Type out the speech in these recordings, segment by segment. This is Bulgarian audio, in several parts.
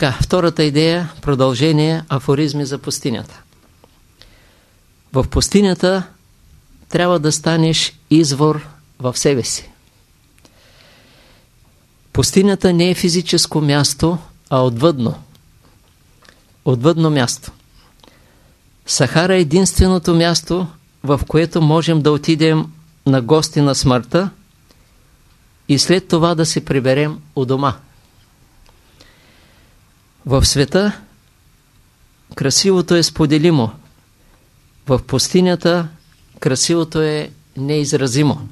Така, втората идея, продължение, афоризми за пустинята. В пустинята трябва да станеш извор в себе си. Пустинята не е физическо място, а отвъдно. Отвъдно място. Сахара е единственото място, в което можем да отидем на гости на смъртта и след това да се приберем у дома. В света красивото е споделимо. В пустинята красивото е неизразимо.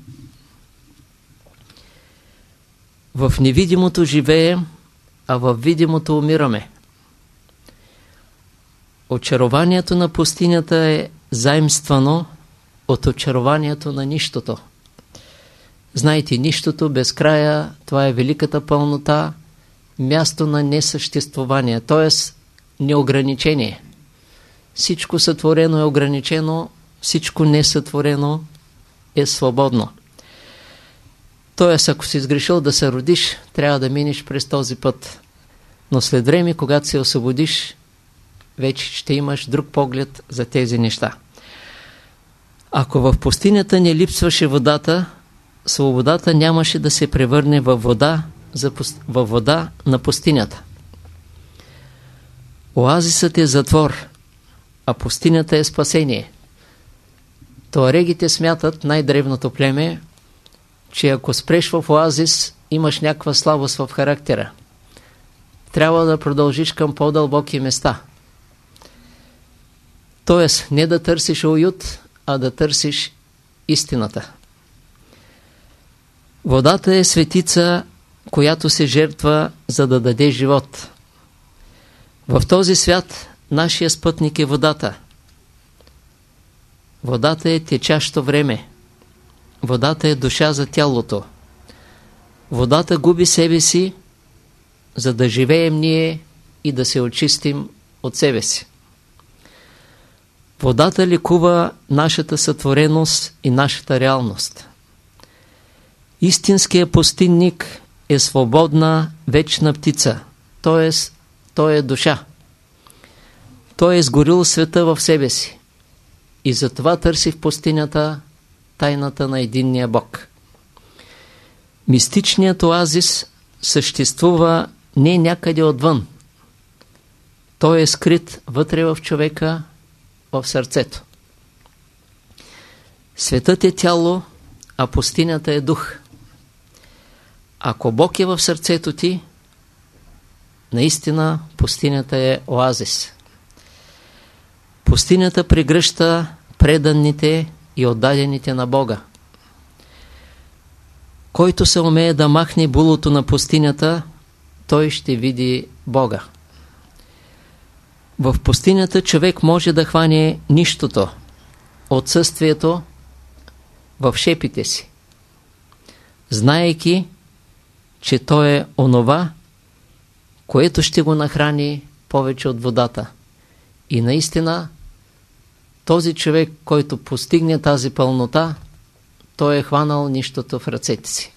В невидимото живеем, а в видимото умираме. Очарованието на пустинята е заимствано от очарованието на нищото. Знаете, нищото без края, това е великата пълнота, място на несъществование, т.е. неограничение. Всичко сътворено е ограничено, всичко несътворено е свободно. Т.е. ако си изгрешил да се родиш, трябва да минеш през този път. Но след време, когато се освободиш, вече ще имаш друг поглед за тези неща. Ако в пустинята не липсваше водата, свободата нямаше да се превърне във вода, във вода на пустинята. Оазисът е затвор, а пустинята е спасение. Туарегите смятат най-древното племе, че ако спреш в оазис, имаш някаква слабост в характера. Трябва да продължиш към по-дълбоки места. Тоест, не да търсиш уют, а да търсиш истината. Водата е светица, която се жертва, за да даде живот. В този свят нашия спътник е водата. Водата е течащо време. Водата е душа за тялото. Водата губи себе си, за да живеем ние и да се очистим от себе си. Водата ликува нашата сътвореност и нашата реалност. Истинският пустинник е свободна, вечна птица, т.е. той е душа. Той е сгорил света в себе си и затова търси в пустинята тайната на единния Бог. Мистичният оазис съществува не някъде отвън. Той е скрит вътре в човека, в сърцето. Светът е тяло, а пустинята е дух. Ако Бог е в сърцето ти, наистина пустинята е оазис. Пустинята прегръща преданните и отдадените на Бога. Който се умее да махне булото на пустинята, той ще види Бога. В пустинята човек може да хване нищото, отсъствието в шепите си, знаейки, че то е онова, което ще го нахрани повече от водата. И наистина, този човек, който постигне тази пълнота, той е хванал нищото в ръцете си.